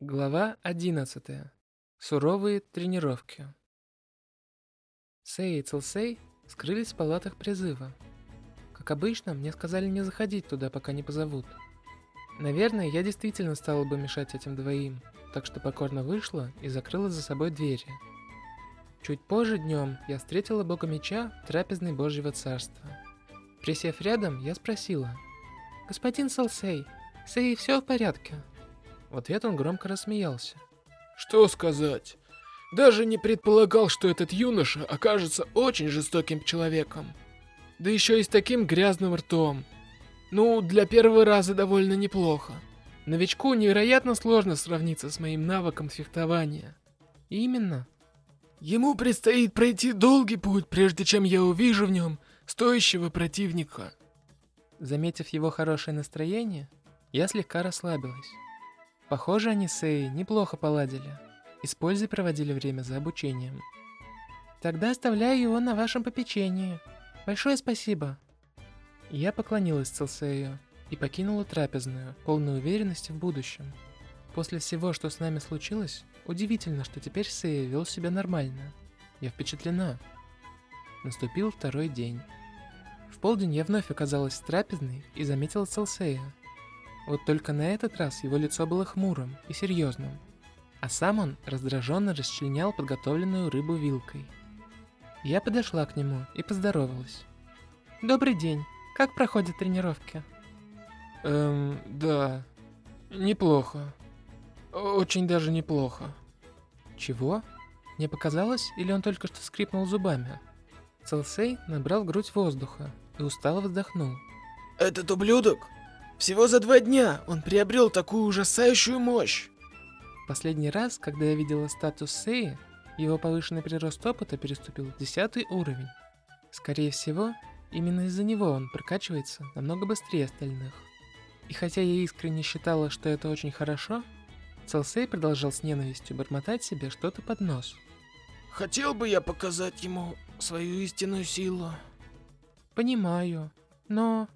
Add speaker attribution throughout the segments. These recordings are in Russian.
Speaker 1: Глава 11. Суровые тренировки. Сэй и Целсей скрылись в палатах призыва. Как обычно, мне сказали не заходить туда, пока не позовут. Наверное, я действительно стала бы мешать этим двоим, так что покорно вышла и закрыла за собой двери. Чуть позже днем я встретила бога меча в трапезной Божьего царства. Присев рядом, я спросила. «Господин Салсей, Сэй, все в порядке?» В ответ он громко рассмеялся.
Speaker 2: Что сказать? Даже не предполагал, что этот юноша окажется очень жестоким человеком. Да еще и с таким грязным ртом. Ну, для первого раза довольно неплохо. Новичку невероятно сложно сравниться с моим навыком фехтования.
Speaker 1: Именно.
Speaker 2: Ему предстоит пройти долгий путь, прежде чем я увижу в нем стоящего противника.
Speaker 1: Заметив его хорошее настроение, я слегка расслабилась. Похоже, они с Эй неплохо поладили. И с пользой проводили время за обучением. Тогда оставляю его на вашем попечении. Большое спасибо. Я поклонилась Целсею и покинула трапезную, полной уверенности в будущем. После всего, что с нами случилось, удивительно, что теперь Сея вел себя нормально. Я впечатлена. Наступил второй день. В полдень я вновь оказалась в трапезной и заметила Целсея. Вот только на этот раз его лицо было хмурым и серьезным, а сам он раздраженно расчленял подготовленную рыбу вилкой. Я подошла к нему и поздоровалась. «Добрый день. Как проходят тренировки?»
Speaker 2: «Эм, да. Неплохо. Очень даже неплохо».
Speaker 1: «Чего? Мне показалось, или он только что скрипнул зубами?» Целсей набрал грудь воздуха и устало вздохнул.
Speaker 2: «Этот ублюдок всего за два дня он приобрел такую ужасающую мощь.
Speaker 1: Последний раз, когда я видела статус Сеи, его повышенный прирост опыта переступил десятый уровень. Скорее всего, именно из-за него он прокачивается намного быстрее остальных. И хотя я искренне считала, что это очень хорошо, Целсей продолжал с ненавистью бормотать себе что-то под нос.
Speaker 2: Хотел бы я показать ему свою истинную силу.
Speaker 1: Понимаю, но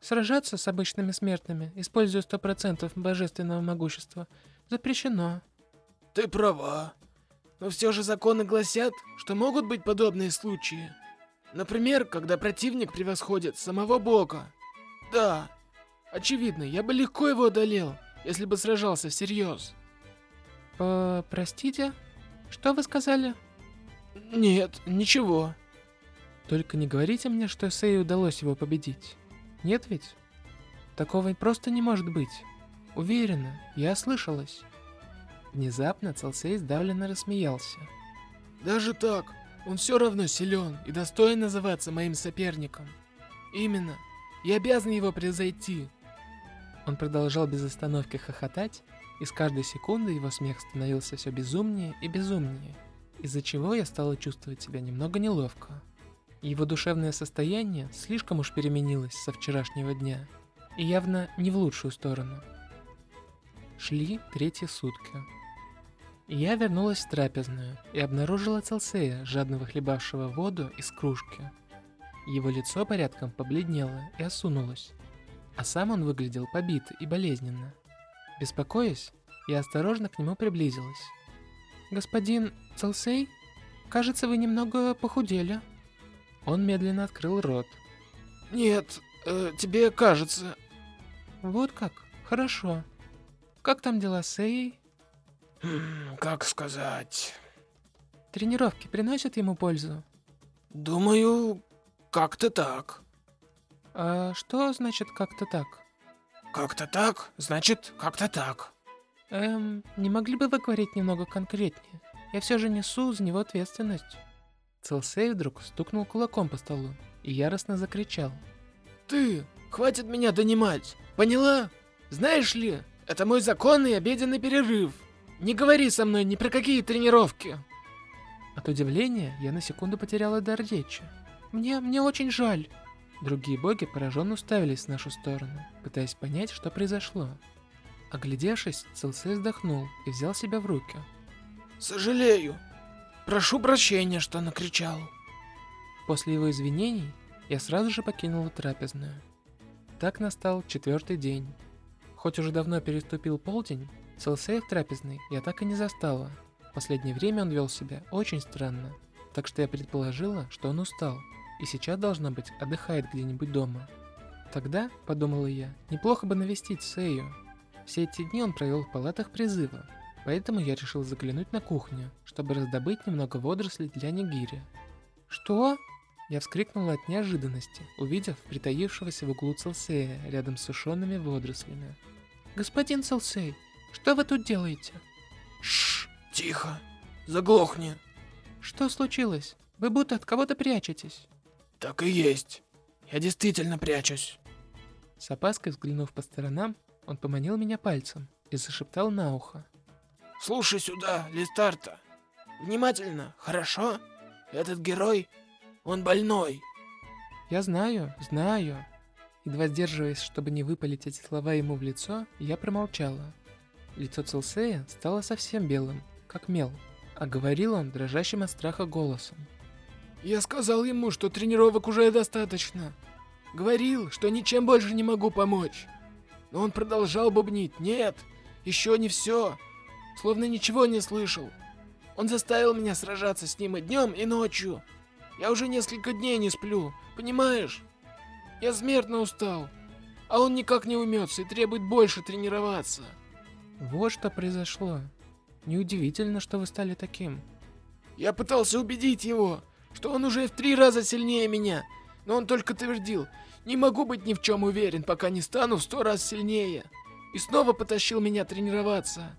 Speaker 1: Сражаться с обычными смертными, используя 100% божественного могущества, запрещено.
Speaker 2: Ты права. Но все же законы гласят, что могут быть подобные случаи. Например, когда противник превосходит самого бога. Да, очевидно, я бы легко его одолел, если бы сражался всерьез.
Speaker 1: Э, простите? Что вы сказали?
Speaker 2: Нет, ничего.
Speaker 1: Только не говорите мне, что Сэй удалось его победить. Нет ведь? Такого просто не может быть. Уверена, я ослышалась. Внезапно Целсей сдавленно рассмеялся.
Speaker 2: Даже так, он все равно силен и достоин называться моим соперником. Именно, я обязан его превзойти.
Speaker 1: Он продолжал без остановки хохотать, и с каждой секунды его смех становился все безумнее и безумнее, из-за чего я стала чувствовать себя немного неловко. Его душевное состояние слишком уж переменилось со вчерашнего дня, и явно не в лучшую сторону. Шли третьи сутки. Я вернулась в трапезную и обнаружила Целсея, жадно выхлебавшего воду из кружки. Его лицо порядком побледнело и осунулось, а сам он выглядел побито и болезненно. Беспокоясь, я осторожно к нему приблизилась. «Господин Целсей, кажется, вы немного похудели». Он медленно открыл рот.
Speaker 2: Нет, э, тебе кажется.
Speaker 1: Вот как? Хорошо. Как там дела с Эей?
Speaker 2: Хм, как сказать?
Speaker 1: Тренировки приносят ему пользу?
Speaker 2: Думаю, как-то так.
Speaker 1: А что значит как-то так?
Speaker 2: Как-то так, значит, как-то так.
Speaker 1: Эм, не могли бы вы говорить немного конкретнее? Я все же несу за него ответственность. Целсей вдруг стукнул кулаком по столу и яростно закричал.
Speaker 2: «Ты! Хватит меня донимать! Поняла? Знаешь ли, это мой законный обеденный перерыв! Не говори со мной ни про какие тренировки!»
Speaker 1: От удивления я на секунду потеряла дар речи. «Мне, мне очень жаль!» Другие боги пораженно уставились в нашу сторону, пытаясь понять, что произошло. Оглядевшись, Целсей вздохнул и взял себя в руки.
Speaker 2: «Сожалею, Прошу прощения, что накричал.
Speaker 1: После его извинений я сразу же покинула трапезную. Так настал четвертый день. Хоть уже давно переступил полдень, Селсея в трапезной я так и не застала. В последнее время он вел себя очень странно, так что я предположила, что он устал, и сейчас, должно быть, отдыхает где-нибудь дома. Тогда, подумала я, неплохо бы навестить Сею. Все эти дни он провел в палатах призыва, поэтому я решил заглянуть на кухню, чтобы раздобыть немного водорослей для нигири. «Что?» Я вскрикнула от неожиданности, увидев притаившегося в углу Целсея рядом с сушеными водорослями. «Господин Целсей, что вы тут делаете?»
Speaker 2: Шш, тихо, заглохни.
Speaker 1: «Что случилось? Вы будто от кого-то прячетесь».
Speaker 2: Так и есть. Я действительно прячусь.
Speaker 1: С опаской взглянув по сторонам, он поманил меня пальцем и зашептал на ухо.
Speaker 2: Слушай сюда, Листарта. Внимательно, хорошо? Этот герой, он больной.
Speaker 1: Я знаю, знаю. Едва сдерживаясь, чтобы не выпалить эти слова ему в лицо, я промолчала. Лицо Целсея стало совсем белым, как мел, а говорил он дрожащим от страха голосом.
Speaker 2: Я сказал ему, что тренировок уже достаточно. Говорил, что ничем больше не могу помочь. Но он продолжал бубнить. Нет, еще не все. Словно ничего не слышал. Он заставил меня сражаться с ним и днем, и ночью. Я уже несколько дней не сплю, понимаешь? Я смертно устал. А он никак не умется и требует больше тренироваться.
Speaker 1: Вот что произошло. Неудивительно, что вы стали таким.
Speaker 2: Я пытался убедить его, что он уже в три раза сильнее меня, но он только твердил, не могу быть ни в чем уверен, пока не стану в сто раз сильнее. И снова потащил меня тренироваться.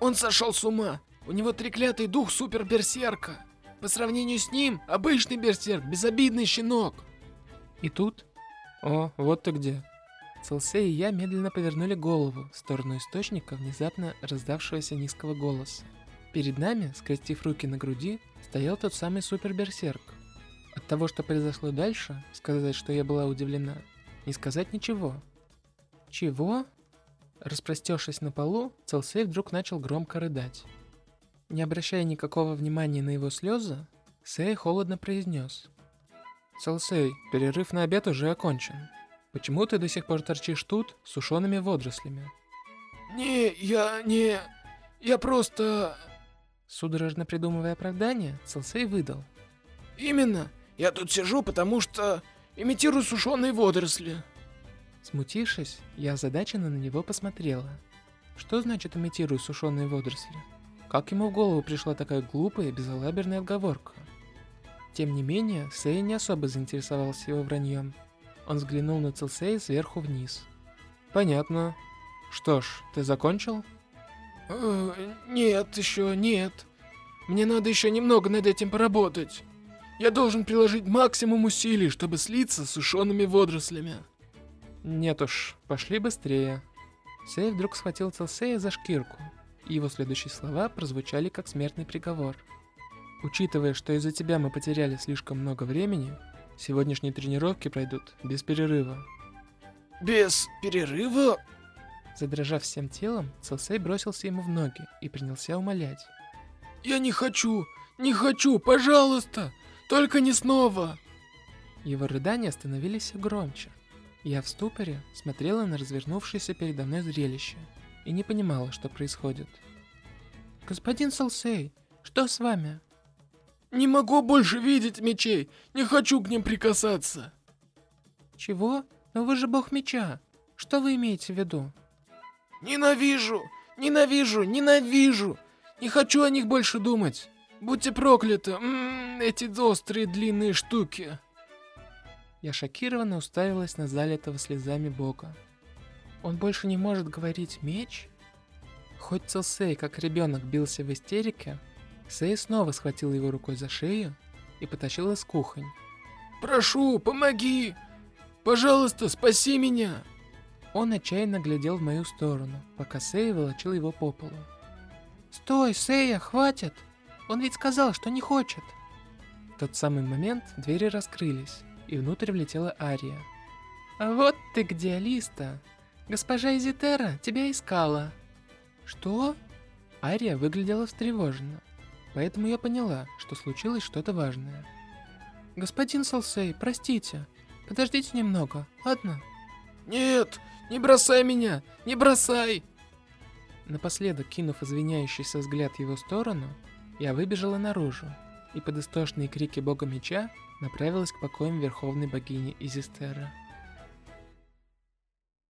Speaker 2: Он сошел с ума. У него треклятый дух супер-берсерка. По сравнению с ним, обычный берсерк, безобидный щенок.
Speaker 1: И тут... О, вот ты где. Целсей и я медленно повернули голову в сторону источника внезапно раздавшегося низкого голоса. Перед нами, скрестив руки на груди, стоял тот самый супер-берсерк. От того, что произошло дальше, сказать, что я была удивлена, не сказать ничего. Чего? Распростершись на полу, Целсей вдруг начал громко рыдать. Не обращая никакого внимания на его слезы, Сэй холодно произнес. «Целсей, перерыв на обед уже окончен. Почему ты до сих пор торчишь тут с сушеными водорослями?»
Speaker 2: «Не, я не... Я просто...»
Speaker 1: Судорожно придумывая оправдание, Целсей выдал.
Speaker 2: «Именно. Я тут сижу, потому что имитирую сушеные водоросли».
Speaker 1: Смутившись, я озадаченно на него посмотрела. Что значит имитирую сушеные водоросли? Как ему в голову пришла такая глупая, безалаберная отговорка? Тем не менее, Сэй не особо заинтересовался его враньем. Он взглянул на Целсея сверху вниз. «Понятно. Что ж, ты закончил?»
Speaker 2: Э, нет, еще нет. Мне надо еще немного над этим поработать. Я должен приложить максимум усилий, чтобы слиться с сушеными водорослями.
Speaker 1: Нет уж, пошли быстрее. Сэй вдруг схватил Целсея за шкирку, и его следующие слова прозвучали как смертный приговор. Учитывая, что из-за тебя мы потеряли слишком много времени, сегодняшние тренировки пройдут без перерыва.
Speaker 2: Без перерыва?
Speaker 1: Задрожав всем телом, Целсей бросился ему в ноги и принялся умолять.
Speaker 2: «Я не хочу! Не хочу! Пожалуйста! Только не снова!»
Speaker 1: Его рыдания становились все громче. Я в ступоре смотрела на развернувшееся передо мной зрелище и не понимала, что происходит. «Господин Солсей, что с вами?»
Speaker 2: «Не могу больше видеть мечей! Не хочу к ним прикасаться!»
Speaker 1: «Чего? Но вы же бог меча! Что вы имеете в виду?»
Speaker 2: Ненавижу! Ненавижу! Ненавижу! Не хочу о них больше думать. Будьте прокляты, М -м, эти острые длинные штуки.
Speaker 1: Я шокированно уставилась на залитого слезами бога. Он больше не может говорить меч? Хоть Целсей, как ребенок, бился в истерике, Сей снова схватил его рукой за шею и потащил из кухонь.
Speaker 2: «Прошу, помоги! Пожалуйста, спаси меня!»
Speaker 1: Он отчаянно глядел в мою сторону, пока Сея волочил его по полу. «Стой, Сея, хватит! Он ведь сказал, что не хочет!» В тот самый момент двери раскрылись, и внутрь влетела Ария. «А вот ты где, Алиста! Госпожа Изитера тебя искала!» «Что?» Ария выглядела встревоженно, поэтому я поняла, что случилось что-то важное. «Господин Салсей, простите, подождите немного, ладно?»
Speaker 2: «Нет, не бросай меня! Не бросай!»
Speaker 1: Напоследок, кинув извиняющийся взгляд в его сторону, я выбежала наружу и под истошные крики бога меча направилась к покоям верховной богини Изистера.